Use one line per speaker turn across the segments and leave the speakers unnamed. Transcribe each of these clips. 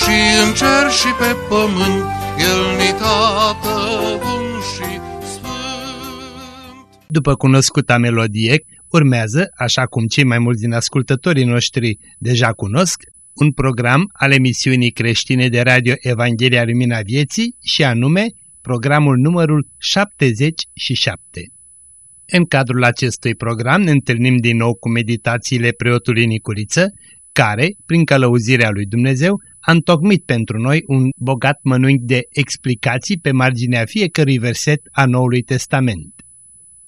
și în cer și pe pământ, El ni tată bun și sfânt.
După cunoscuta melodie, urmează, așa cum cei mai mulți din ascultătorii noștri deja cunosc, un program al emisiunii creștine de radio Evanghelia Lumina Vieții și anume programul numărul 77. În cadrul acestui program ne întâlnim din nou cu meditațiile preotului Nicuriță, care, prin călăuzirea lui Dumnezeu, a întocmit pentru noi un bogat mănânc de explicații pe marginea fiecărui verset a Noului Testament.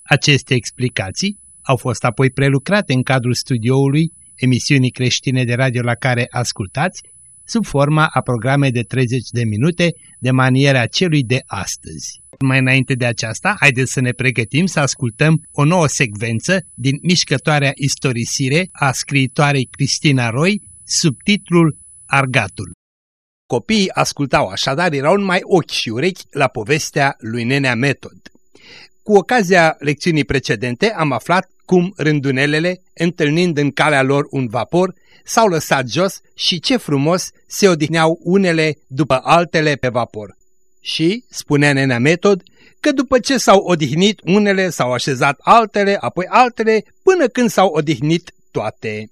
Aceste explicații au fost apoi prelucrate în cadrul studioului emisiunii creștine de radio la care ascultați, sub forma a programe de 30 de minute de maniera celui de astăzi. Mai înainte de aceasta, haideți să ne pregătim să ascultăm o nouă secvență din mișcătoarea istorisire a scriitoarei Cristina Roy, sub titlul Argatul. Copiii ascultau așadar, erau numai ochi și urechi la povestea lui Nenea Metod. Cu ocazia lecțiunii precedente am aflat cum rândunelele, întâlnind în calea lor un vapor, s-au lăsat jos și ce frumos se odihneau unele după altele pe vapor. Și, spunea nenea Metod, că după ce s-au odihnit unele, s-au așezat altele, apoi altele, până când s-au odihnit toate.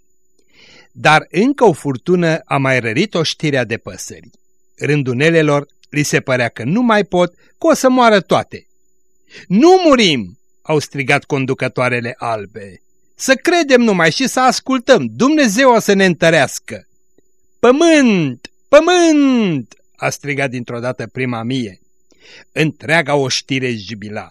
Dar încă o furtună a mai rărit o știrea de păsări. Rândunelelor li se părea că nu mai pot, că o să moară toate. Nu murim! Au strigat conducătoarele albe. Să credem numai și să ascultăm, Dumnezeu o să ne întărească. Pământ! Pământ! a strigat dintr-o dată prima mie. Întreaga oștire jubila.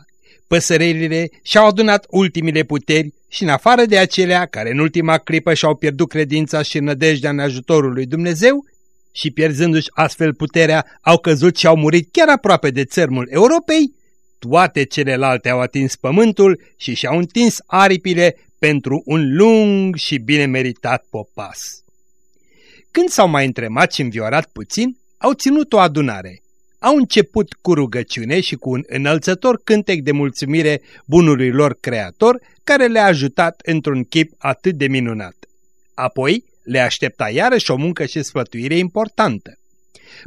Păsărelile și-au adunat ultimile puteri și în afară de acelea care în ultima clipă și-au pierdut credința și nădejdea în ajutorul lui Dumnezeu și pierzându-și astfel puterea au căzut și au murit chiar aproape de țărmul Europei, toate celelalte au atins pământul și și-au întins aripile pentru un lung și bine meritat popas. Când s-au mai întremat și înviorat puțin, au ținut o adunare. Au început cu rugăciune și cu un înălțător cântec de mulțumire bunului lor creator, care le-a ajutat într-un chip atât de minunat. Apoi le aștepta iarăși o muncă și sfătuire importantă.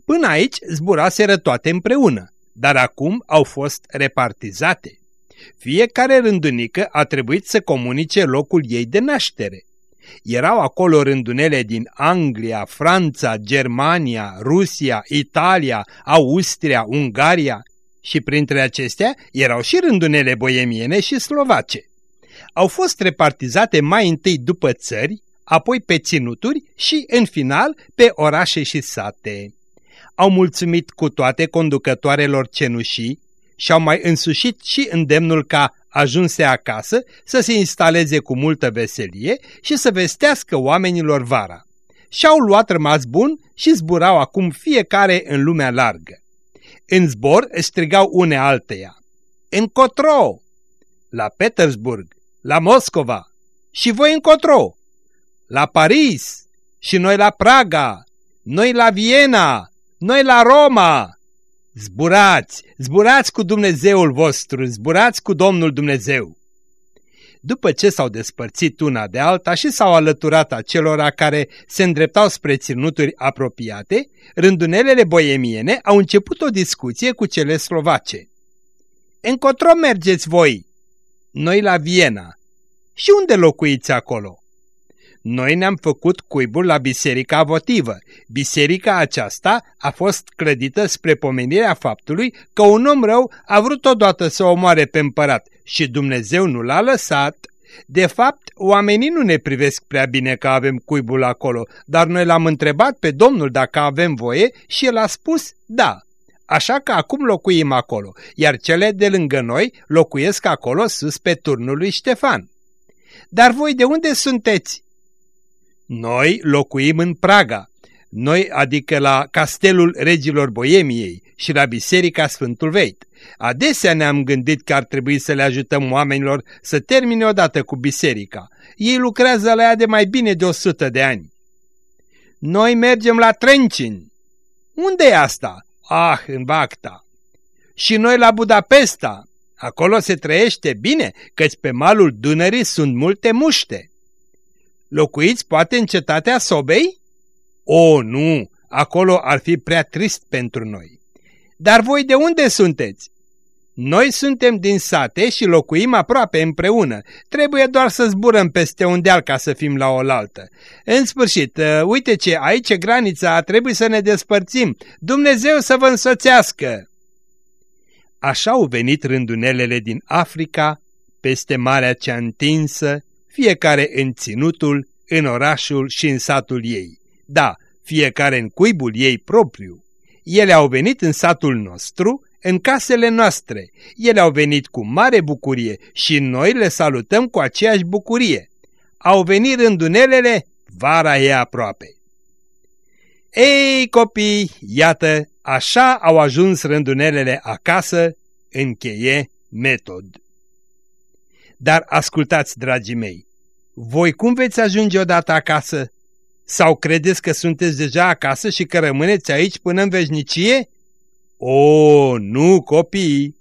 Până aici zburaseră toate împreună, dar acum au fost repartizate. Fiecare rândunică a trebuit să comunice locul ei de naștere. Erau acolo rândunele din Anglia, Franța, Germania, Rusia, Italia, Austria, Ungaria și printre acestea erau și rândunele boemiene și slovace. Au fost repartizate mai întâi după țări, apoi pe ținuturi și, în final, pe orașe și sate au mulțumit cu toate conducătoarelor cenușii și au mai însușit și îndemnul ca ajunse acasă să se instaleze cu multă veselie și să vestească oamenilor vara. Și-au luat rămas bun și zburau acum fiecare în lumea largă. În zbor strigau une alteia. Încotro! La Petersburg, la Moscova și voi încotro! La Paris și noi la Praga, noi la Viena, noi la Roma! Zburați, zburați cu Dumnezeul vostru, zburați cu Domnul Dumnezeu! După ce s-au despărțit una de alta și s-au alăturat acelora care se îndreptau spre ținuturi apropiate, rândunelele boemiene au început o discuție cu cele slovace. Încotro mergeți voi? Noi la Viena. Și unde locuiți acolo? Noi ne-am făcut cuibul la biserica votivă. Biserica aceasta a fost clădită spre pomenirea faptului că un om rău a vrut odată să omoare pe împărat și Dumnezeu nu l-a lăsat. De fapt, oamenii nu ne privesc prea bine că avem cuibul acolo, dar noi l-am întrebat pe Domnul dacă avem voie și el a spus da. Așa că acum locuim acolo, iar cele de lângă noi locuiesc acolo sus pe turnul lui Ștefan. Dar voi de unde sunteți? Noi locuim în Praga. Noi, adică la Castelul Regilor Boemiei și la Biserica Sfântul Veit. Adesea ne-am gândit că ar trebui să le ajutăm oamenilor să termine odată cu biserica. Ei lucrează la ea de mai bine de 100 de ani. Noi mergem la Trencin. Unde e asta? Ah, în Bacta. Și noi la Budapesta. Acolo se trăiește bine, căci pe malul Dunării sunt multe muște. Locuiți poate în cetatea Sobei? O, nu, acolo ar fi prea trist pentru noi. Dar voi de unde sunteți? Noi suntem din sate și locuim aproape împreună. Trebuie doar să zburăm peste un deal ca să fim la oaltă. În sfârșit, uh, uite ce, aici e granița, trebuie să ne despărțim. Dumnezeu să vă însoțească! Așa au venit rândunelele din Africa, peste marea cea întinsă, fiecare în ținutul, în orașul și în satul ei. Da, fiecare în cuibul ei propriu. Ele au venit în satul nostru, în casele noastre. Ele au venit cu mare bucurie și noi le salutăm cu aceeași bucurie. Au venit rândunelele, vara e aproape. Ei, copii, iată, așa au ajuns rândunelele acasă, încheie metod. Dar ascultați, dragii mei, voi cum veți ajunge odată acasă? Sau credeți că sunteți deja acasă și că rămâneți aici până în veșnicie? O, nu, copii!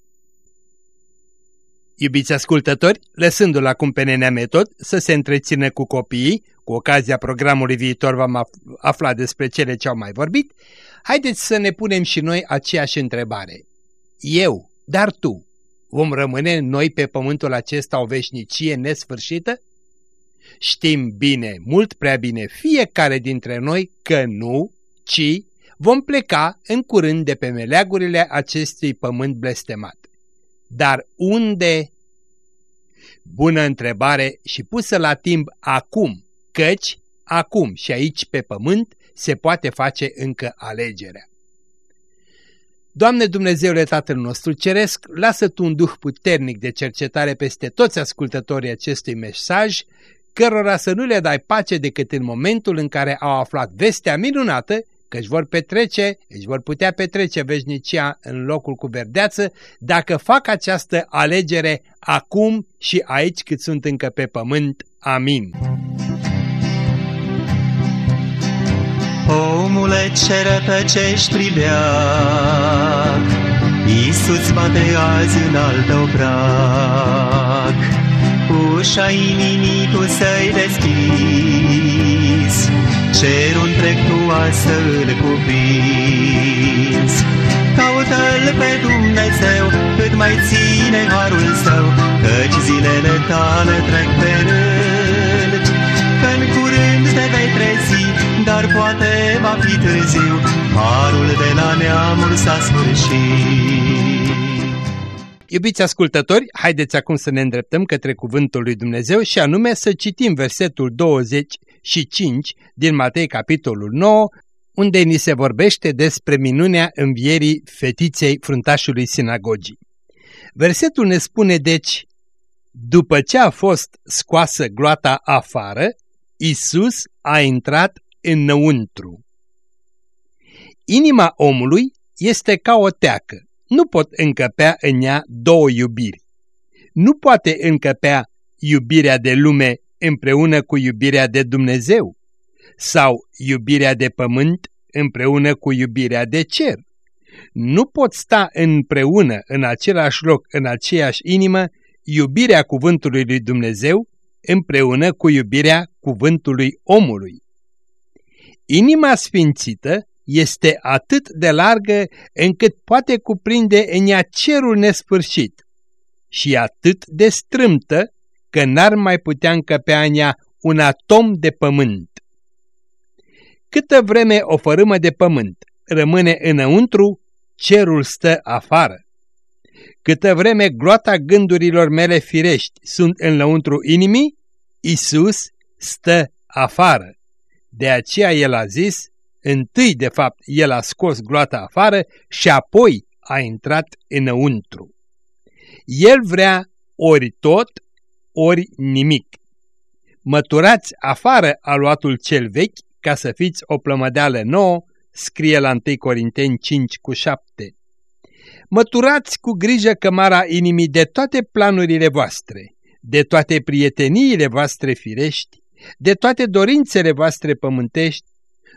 Iubiți ascultători, lăsându-l acum pe nenea metod să se întrețină cu copiii, cu ocazia programului viitor vom afla despre cele ce au mai vorbit, haideți să ne punem și noi aceeași întrebare. Eu, dar tu, vom rămâne noi pe pământul acesta o veșnicie nesfârșită? Știm bine, mult prea bine, fiecare dintre noi că nu, ci vom pleca în curând de pe meleagurile acestui pământ blestemat. Dar unde? Bună întrebare și pusă la timp acum, căci acum și aici pe pământ se poate face încă alegerea. Doamne Dumnezeule Tatăl nostru Ceresc, lasă Tu un duh puternic de cercetare peste toți ascultătorii acestui mesaj, cărora să nu le dai pace decât în momentul în care au aflat vestea minunată că își vor petrece, își vor putea petrece veșnicia în locul cu verdeață, dacă fac această alegere acum și aici cât sunt încă pe pământ. Amin.
Omule ce rătăcești pribeac, Iisus bate azi în alt obrac. Ușa inimii tu să-i deschizi, Cerul întreg tu să-l cuprinzi. Caută-L pe Dumnezeu cât mai ține harul său, Căci zilele tale trec pe rând. Fi târziu, Harul de la neamul s-a sfârșit.
Iubiți ascultători, haideți acum să ne îndreptăm către cuvântul lui Dumnezeu și anume să citim versetul 20 și 5 din Matei capitolul 9, unde ni se vorbește despre minunea învierii fetiței fruntașului sinagogii. Versetul ne spune deci, după ce a fost scoasă gloata afară, Isus a intrat înăuntru. Inima omului este ca o teacă, nu pot încăpea în ea două iubiri. Nu poate încăpea iubirea de lume împreună cu iubirea de Dumnezeu sau iubirea de pământ împreună cu iubirea de cer. Nu pot sta împreună în același loc, în aceeași inimă, iubirea cuvântului lui Dumnezeu împreună cu iubirea cuvântului omului. Inima sfințită este atât de largă încât poate cuprinde în ea cerul nespârșit și atât de strâmtă că n-ar mai putea încăpea în ea un atom de pământ. Câtă vreme o fărâmă de pământ rămâne înăuntru, cerul stă afară. Câtă vreme gloata gândurilor mele firești sunt înăuntru inimii, Isus stă afară. De aceea el a zis, întâi de fapt el a scos gloata afară și apoi a intrat înăuntru. El vrea ori tot, ori nimic. Măturați afară aluatul cel vechi ca să fiți o plămădeală nouă, scrie la 1 Corinteni 5 cu 7. Măturați cu grijă cămara inimii de toate planurile voastre, de toate prieteniile voastre firești, de toate dorințele voastre pământești,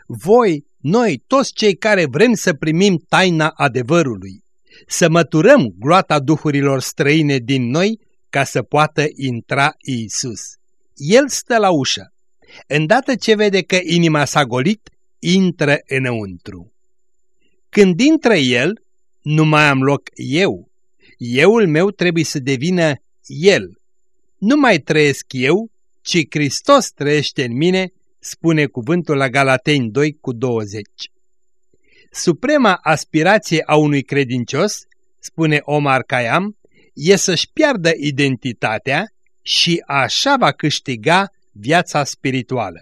voi, noi, toți cei care vrem să primim taina adevărului, să măturăm gloata duhurilor străine din noi ca să poată intra Iisus. El stă la ușă. Îndată ce vede că inima s-a golit, intră înăuntru. Când intră El, nu mai am loc eu. Euul meu trebuie să devină El. Nu mai trăiesc eu, ci Hristos trăiește în mine, spune cuvântul la Galateni 2 cu 20. Suprema aspirație a unui credincios, spune Omar Khayyam, e să-și piardă identitatea și așa va câștiga viața spirituală.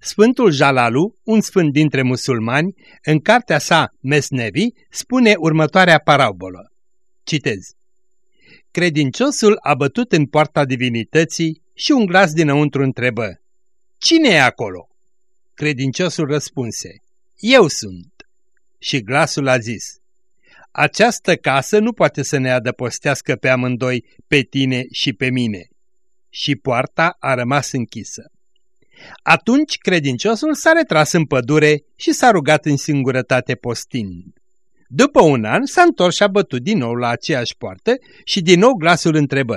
Sfântul Jalalu, un sfânt dintre musulmani, în cartea sa Mesnevi, spune următoarea parabolă. Citez. Credinciosul a bătut în poarta divinității și un glas dinăuntru întrebă, Cine e acolo? Credinciosul răspunse, Eu sunt. Și glasul a zis, Această casă nu poate să ne adăpostească pe amândoi, pe tine și pe mine. Și poarta a rămas închisă. Atunci credinciosul s-a retras în pădure și s-a rugat în singurătate postind. După un an s-a întors și a bătut din nou la aceeași poartă și din nou glasul întrebă,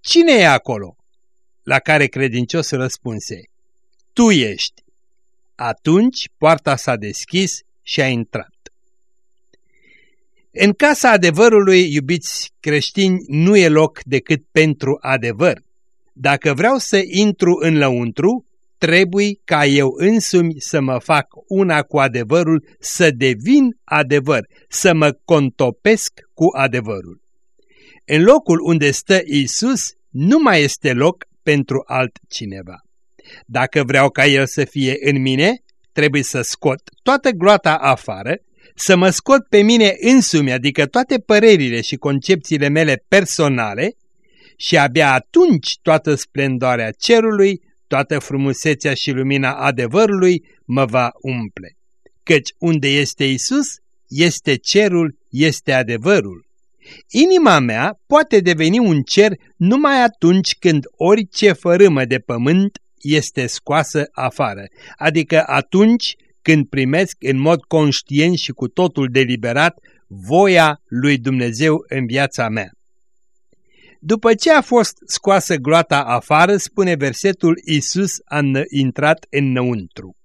Cine e acolo?" La care credinciosul răspunse, Tu ești." Atunci poarta s-a deschis și a intrat. În casa adevărului, iubiți creștini, nu e loc decât pentru adevăr. Dacă vreau să intru în lăuntru, trebuie ca eu însumi să mă fac una cu adevărul, să devin adevăr, să mă contopesc cu adevărul. În locul unde stă Isus, nu mai este loc pentru altcineva. Dacă vreau ca El să fie în mine, trebuie să scot toată gloata afară, să mă scot pe mine însumi, adică toate părerile și concepțiile mele personale, și abia atunci toată splendoarea cerului toată frumusețea și lumina adevărului mă va umple. Căci unde este Isus, este cerul, este adevărul. Inima mea poate deveni un cer numai atunci când orice fărâmă de pământ este scoasă afară, adică atunci când primesc în mod conștient și cu totul deliberat voia lui Dumnezeu în viața mea. După ce a fost scoasă gloata afară, spune versetul, Iisus a intrat înăuntru.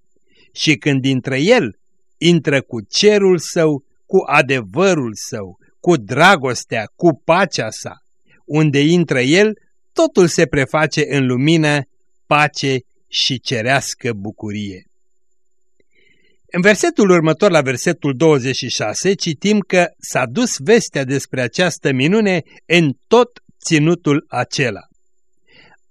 Și când intră El, intră cu cerul său, cu adevărul său, cu dragostea, cu pacea sa. Unde intră El, totul se preface în lumină, pace și cerească bucurie. În versetul următor, la versetul 26, citim că s-a dus vestea despre această minune în tot ținutul acela.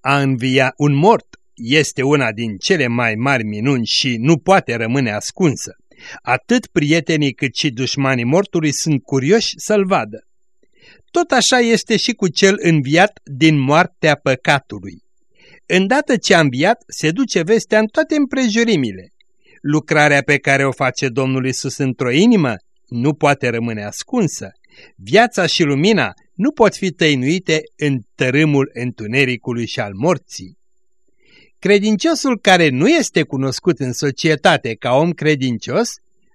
A învia un mort este una din cele mai mari minuni și nu poate rămâne ascunsă. Atât prietenii cât și dușmanii mortului sunt curioși să-l vadă. Tot așa este și cu cel înviat din moartea păcatului. Îndată ce a înviat, se duce vestea în toate împrejurimile. Lucrarea pe care o face Domnul Isus într-o inimă nu poate rămâne ascunsă. Viața și lumina nu pot fi tăinuite în tărâmul întunericului și al morții. Credinciosul care nu este cunoscut în societate ca om credincios,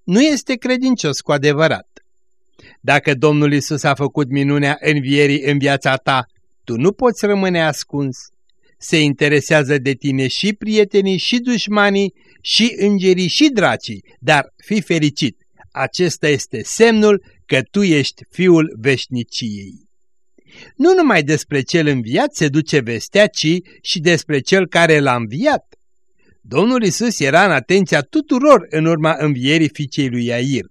nu este credincios cu adevărat. Dacă Domnul Isus a făcut minunea învierii în viața ta, tu nu poți rămâne ascuns. Se interesează de tine și prietenii, și dușmanii, și îngerii, și dracii, dar fi fericit. Acesta este semnul că tu ești fiul veșniciei. Nu numai despre cel înviat se duce vestea, ci și despre cel care l-a înviat. Domnul Isus era în atenția tuturor în urma învierii fiicei lui Iair.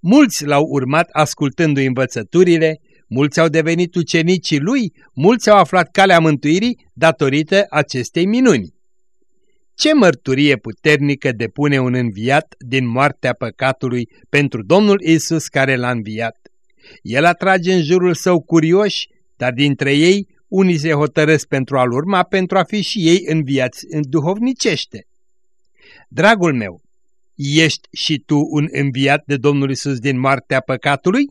Mulți l-au urmat ascultându-i învățăturile, mulți au devenit ucenicii lui, mulți au aflat calea mântuirii datorită acestei minuni. Ce mărturie puternică depune un înviat din moartea păcatului pentru Domnul Isus care l-a înviat. El atrage în jurul său curioși dar dintre ei unii se hotărăsc pentru a-l urma pentru a fi și ei înviați în duhovnicește. Dragul meu, ești și tu un înviat de Domnul Isus din moartea păcatului?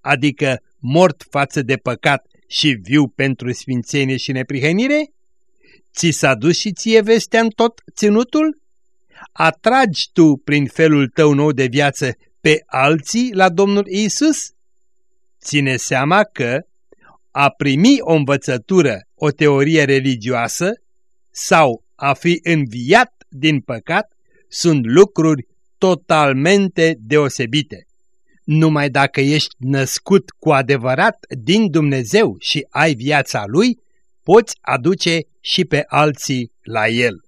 Adică mort față de păcat și viu pentru sfințenie și neprihănire? Ți s-a dus și ție vestea în tot ținutul? Atragi tu prin felul tău nou de viață pe alții la Domnul Isus? Ține seama că a primi o învățătură, o teorie religioasă sau a fi înviat din păcat sunt lucruri totalmente deosebite. Numai dacă ești născut cu adevărat din Dumnezeu și ai viața Lui, poți aduce și pe alții la El.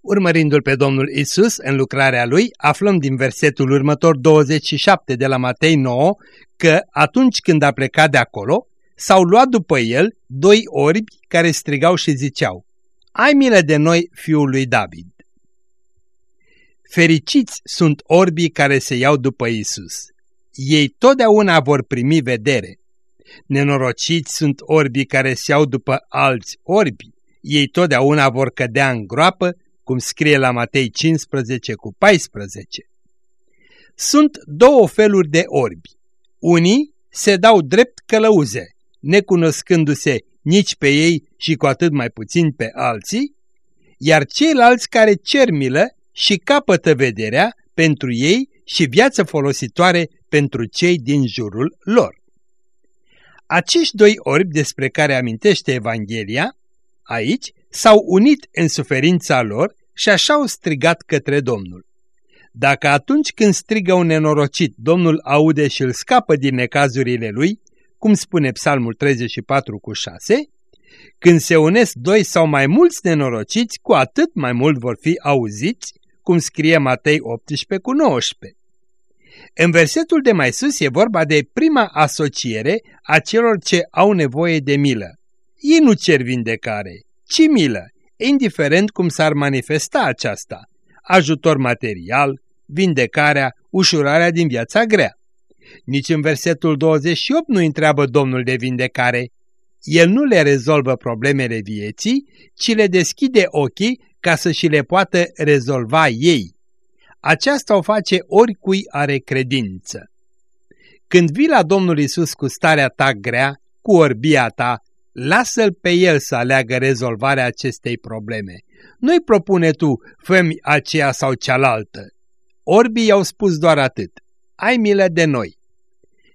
Urmărindu-L pe Domnul Isus în lucrarea Lui, aflăm din versetul următor 27 de la Matei 9 că atunci când a plecat de acolo, s-au luat după El doi orbi care strigau și ziceau, Ai milă de noi, fiul lui David! Fericiți sunt orbii care se iau după Isus. Ei totdeauna vor primi vedere. Nenorociți sunt orbii care se iau după alți orbi. Ei totdeauna vor cădea în groapă, cum scrie la Matei 15 cu 14. Sunt două feluri de orbi. Unii se dau drept călăuze, necunoscându-se nici pe ei și cu atât mai puțin pe alții, iar ceilalți care cer milă și capătă vederea pentru ei și viață folositoare pentru cei din jurul lor. Acești doi orbi despre care amintește Evanghelia, aici, s-au unit în suferința lor și așa au strigat către Domnul. Dacă atunci când strigă un nenorocit, Domnul aude și îl scapă din necazurile lui, cum spune Psalmul 34 cu 6, când se unesc doi sau mai mulți nenorociți, cu atât mai mult vor fi auziți cum scrie Matei 18 cu 19. În versetul de mai sus e vorba de prima asociere a celor ce au nevoie de milă. Ei nu cer vindecare, ci milă, indiferent cum s-ar manifesta aceasta, ajutor material, vindecarea, ușurarea din viața grea. Nici în versetul 28 nu întreabă Domnul de vindecare. El nu le rezolvă problemele vieții, ci le deschide ochii ca să și le poată rezolva ei. Aceasta o face oricui are credință. Când vii la Domnul Isus cu starea ta grea, cu orbia ta, lasă-L pe El să aleagă rezolvarea acestei probleme. Nu-i propune tu, fă aceea sau cealaltă. Orbii i-au spus doar atât, ai milă de noi.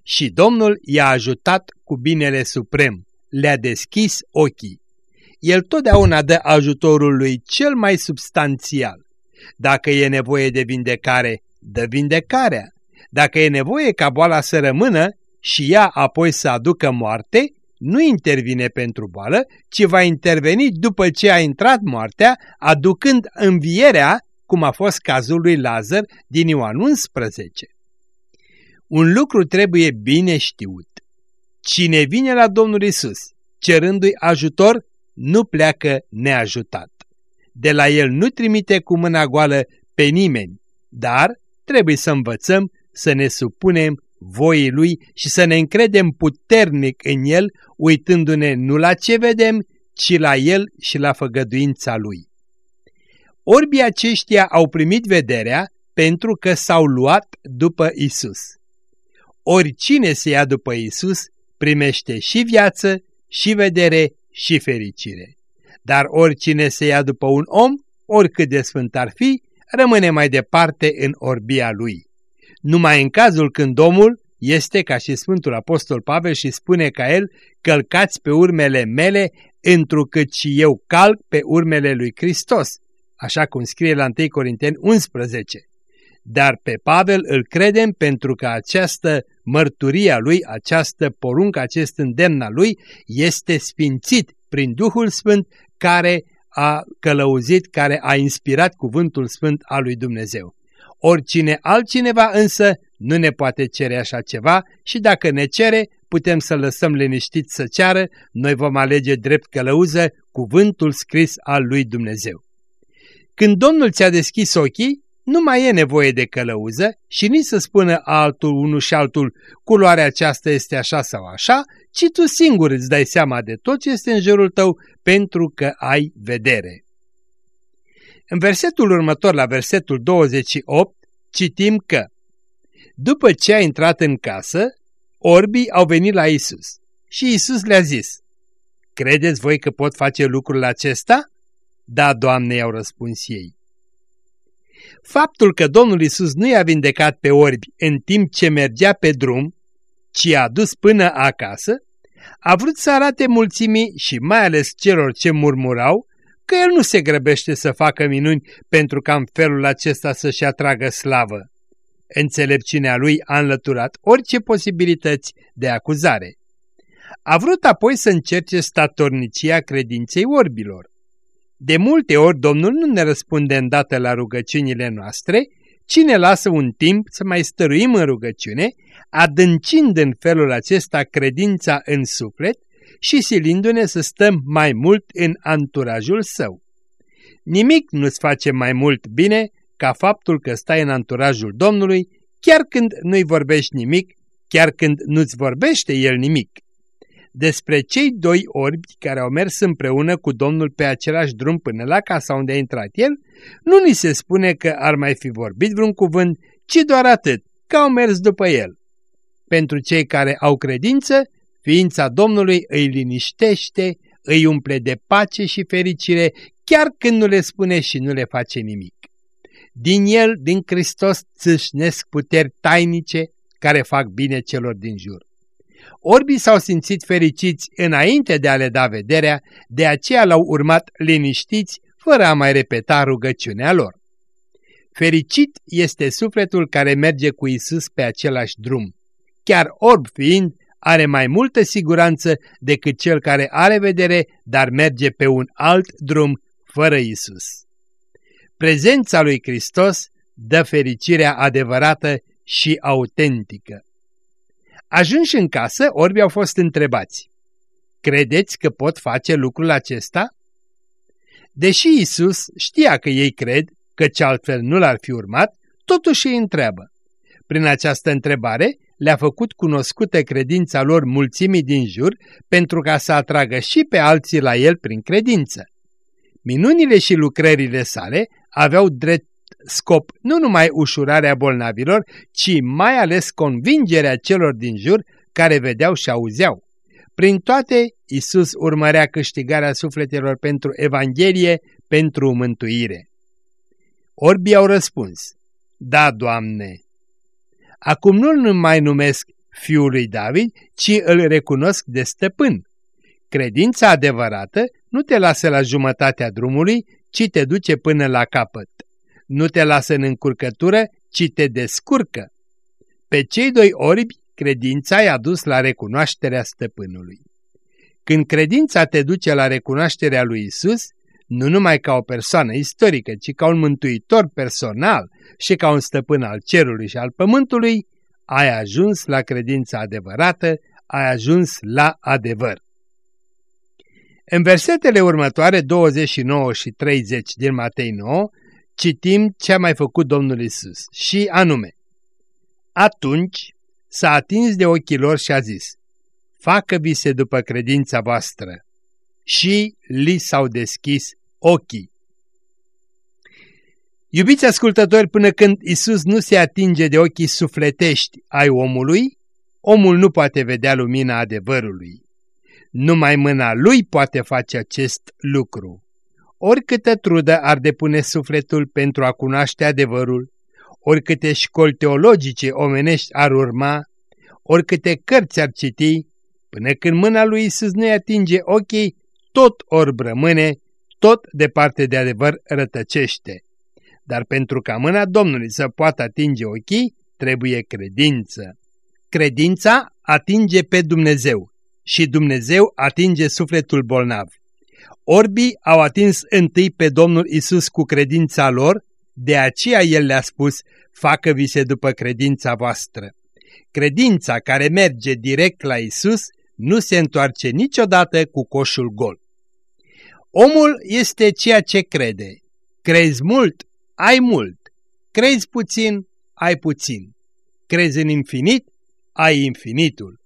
Și Domnul i-a ajutat cu binele suprem, le-a deschis ochii el totdeauna dă ajutorul lui cel mai substanțial. Dacă e nevoie de vindecare, dă vindecarea. Dacă e nevoie ca boala să rămână și ea apoi să aducă moarte, nu intervine pentru boală, ci va interveni după ce a intrat moartea, aducând învierea, cum a fost cazul lui Lazar din Ioan 11. Un lucru trebuie bine știut. Cine vine la Domnul Isus, cerându-i ajutor, nu pleacă neajutat. De la el nu trimite cu mâna goală pe nimeni, dar trebuie să învățăm să ne supunem voii lui și să ne încredem puternic în el, uitându-ne nu la ce vedem, ci la el și la făgăduința lui. Orbii aceștia au primit vederea pentru că s-au luat după Isus. Oricine se ia după Isus primește și viață, și vedere, și fericire. Dar oricine se ia după un om, oricât de sfânt ar fi, rămâne mai departe în orbia lui. Numai în cazul când omul este ca și Sfântul Apostol Pavel și spune ca el, călcați pe urmele mele, întrucât și eu calc pe urmele lui Hristos, așa cum scrie la 1 Corinteni 11. Dar pe Pavel îl credem pentru că această mărturia lui, această poruncă, acest îndemn al lui este sfințit prin Duhul Sfânt care a călăuzit, care a inspirat cuvântul sfânt al lui Dumnezeu. Oricine altcineva însă nu ne poate cere așa ceva și dacă ne cere, putem să lăsăm liniștit să ceară, noi vom alege drept călăuză cuvântul scris al lui Dumnezeu. Când Domnul ți-a deschis ochii, nu mai e nevoie de călăuză și nici să spună altul unul și altul culoarea aceasta este așa sau așa, ci tu singur îți dai seama de tot ce este în jurul tău pentru că ai vedere. În versetul următor, la versetul 28, citim că După ce a intrat în casă, orbii au venit la Isus și Isus le-a zis Credeți voi că pot face lucrul acesta? Da, Doamne, i-au răspuns ei. Faptul că Domnul Isus nu i-a vindecat pe orbi în timp ce mergea pe drum, ci i-a dus până acasă, a vrut să arate mulțimii și mai ales celor ce murmurau că el nu se grăbește să facă minuni pentru ca în felul acesta să-și atragă slavă. Înțelepciunea lui a înlăturat orice posibilități de acuzare. A vrut apoi să încerce statornicia credinței orbilor. De multe ori Domnul nu ne răspunde îndată la rugăciunile noastre, ci ne lasă un timp să mai stăruim în rugăciune, adâncind în felul acesta credința în suflet și silindu-ne să stăm mai mult în anturajul său. Nimic nu-ți face mai mult bine ca faptul că stai în anturajul Domnului, chiar când nu-i vorbești nimic, chiar când nu-ți vorbește El nimic despre cei doi orbi care au mers împreună cu Domnul pe același drum până la casa unde a intrat el, nu ni se spune că ar mai fi vorbit vreun cuvânt, ci doar atât, că au mers după el. Pentru cei care au credință, ființa Domnului îi liniștește, îi umple de pace și fericire, chiar când nu le spune și nu le face nimic. Din el, din Hristos, țâșnesc puteri tainice care fac bine celor din jur. Orbii s-au simțit fericiți înainte de a le da vederea, de aceea l-au urmat liniștiți, fără a mai repeta rugăciunea lor. Fericit este sufletul care merge cu Isus pe același drum. Chiar orb fiind, are mai multă siguranță decât cel care are vedere, dar merge pe un alt drum fără Isus. Prezența lui Hristos dă fericirea adevărată și autentică. Ajunși în casă, orbii au fost întrebați. Credeți că pot face lucrul acesta? Deși Isus știa că ei cred, ce altfel nu l-ar fi urmat, totuși îi întreabă. Prin această întrebare le-a făcut cunoscută credința lor mulțimii din jur pentru ca să atragă și pe alții la el prin credință. Minunile și lucrările sale aveau drept scop nu numai ușurarea bolnavilor, ci mai ales convingerea celor din jur care vedeau și auzeau. Prin toate, Isus urmărea câștigarea sufletelor pentru Evanghelie, pentru mântuire. Orbii au răspuns, Da, Doamne! Acum nu-L mai numesc Fiul lui David, ci îl recunosc de stăpân. Credința adevărată nu te lasă la jumătatea drumului, ci te duce până la capăt nu te lasă în încurcătură, ci te descurcă. Pe cei doi orbi, credința i-a dus la recunoașterea stăpânului. Când credința te duce la recunoașterea lui Isus, nu numai ca o persoană istorică, ci ca un mântuitor personal și ca un stăpân al cerului și al pământului, ai ajuns la credința adevărată, ai ajuns la adevăr. În versetele următoare, 29 și 30 din Matei 9, citim ce a mai făcut Domnul Isus și anume, atunci s-a atins de ochii lor și a zis, facă-vi se după credința voastră și li s-au deschis ochii. Iubiți ascultători, până când Isus nu se atinge de ochii sufletești ai omului, omul nu poate vedea lumina adevărului. Numai mâna lui poate face acest lucru. Oricâtă trudă ar depune sufletul pentru a cunoaște adevărul, oricâte școli teologice omenești ar urma, oricâte cărți ar citi, până când mâna lui Isus nu-i atinge ochii, tot orb rămâne, tot departe de adevăr rătăcește. Dar pentru ca mâna Domnului să poată atinge ochii, trebuie credință. Credința atinge pe Dumnezeu și Dumnezeu atinge sufletul bolnav. Orbii au atins întâi pe Domnul Isus cu credința lor, de aceea El le-a spus, facă-vi se după credința voastră. Credința care merge direct la Isus nu se întoarce niciodată cu coșul gol. Omul este ceea ce crede. Crezi mult, ai mult. Crezi puțin, ai puțin. Crezi în infinit, ai infinitul.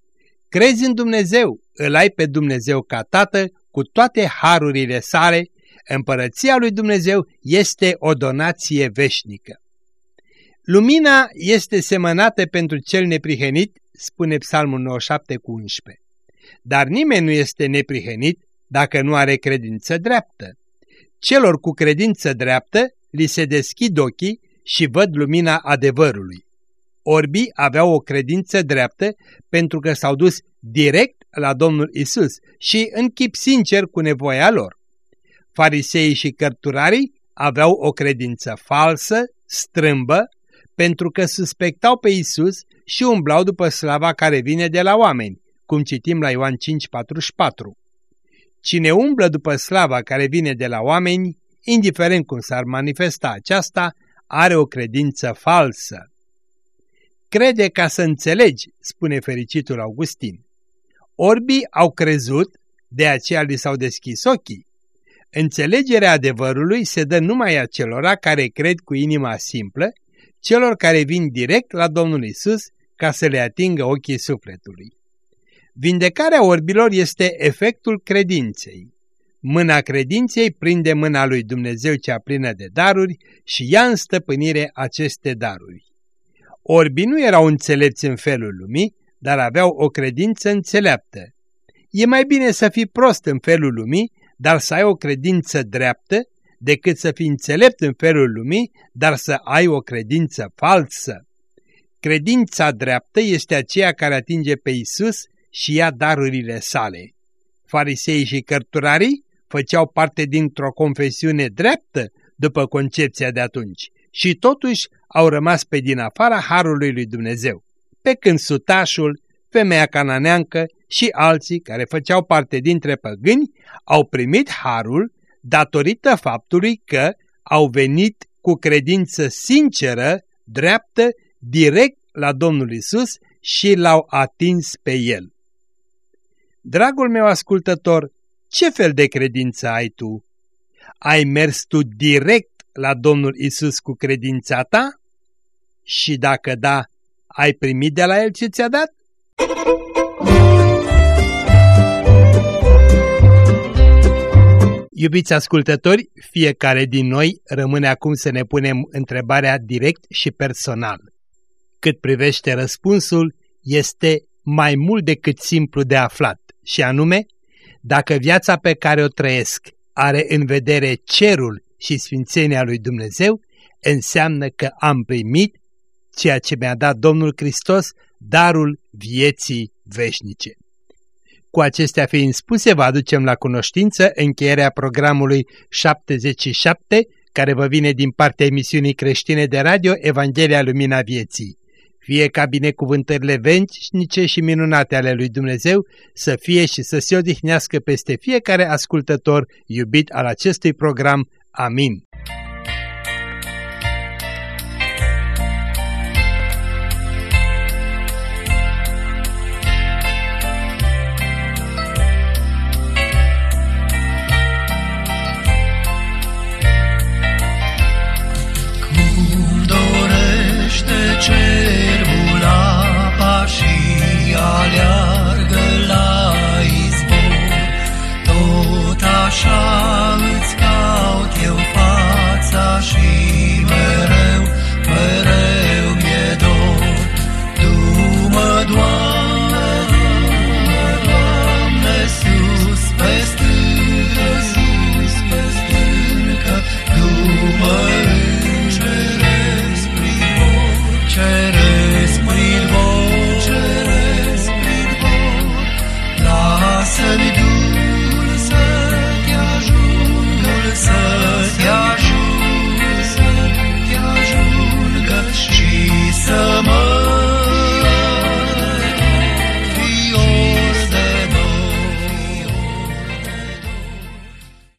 Crezi în Dumnezeu, îl ai pe Dumnezeu ca Tată cu toate harurile sale, Împărăția lui Dumnezeu este o donație veșnică. Lumina este semănată pentru cel neprihănit, spune Psalmul 97 cu 11. Dar nimeni nu este neprihănit dacă nu are credință dreaptă. Celor cu credință dreaptă li se deschid ochii și văd lumina adevărului. Orbii aveau o credință dreaptă pentru că s-au dus direct la Domnul Isus și în chip sincer cu nevoia lor. Fariseii și cărturarii aveau o credință falsă, strâmbă, pentru că suspectau pe Isus și umblau după slava care vine de la oameni, cum citim la Ioan 5:44. Cine umblă după slava care vine de la oameni, indiferent cum s-ar manifesta aceasta, are o credință falsă. Crede ca să înțelegi, spune fericitul Augustin. Orbii au crezut, de aceea li s-au deschis ochii. Înțelegerea adevărului se dă numai acelora care cred cu inima simplă, celor care vin direct la Domnul Isus ca să le atingă ochii sufletului. Vindecarea orbilor este efectul credinței. Mâna credinței prinde mâna lui Dumnezeu cea plină de daruri și ia în stăpânire aceste daruri. Orbii nu erau înțelepți în felul lumii, dar aveau o credință înțeleaptă. E mai bine să fii prost în felul lumii, dar să ai o credință dreaptă, decât să fii înțelept în felul lumii, dar să ai o credință falsă. Credința dreaptă este aceea care atinge pe Isus și ia darurile sale. Fariseii și cărturarii făceau parte dintr-o confesiune dreaptă după concepția de atunci și totuși au rămas pe din afara harului lui Dumnezeu, pe când sutașul, femeia cananeancă și alții care făceau parte dintre păgâni au primit harul datorită faptului că au venit cu credință sinceră, dreaptă, direct la Domnul Isus și l-au atins pe El. Dragul meu ascultător, ce fel de credință ai tu? Ai mers tu direct la Domnul Isus cu credința ta? Și dacă da, ai primit de la El ce ți-a dat? Iubiți ascultători, fiecare din noi rămâne acum să ne punem întrebarea direct și personal. Cât privește răspunsul, este mai mult decât simplu de aflat, și anume, dacă viața pe care o trăiesc are în vedere cerul și sfințenia lui Dumnezeu, înseamnă că am primit ceea ce mi-a dat Domnul Hristos, darul vieții veșnice. Cu acestea fiind spuse, vă aducem la cunoștință încheierea programului 77, care vă vine din partea emisiunii creștine de radio Evanghelia Lumina Vieții. Fie ca binecuvântările vencnice și minunate ale lui Dumnezeu să fie și să se odihnească peste fiecare ascultător iubit al acestui program. Amin.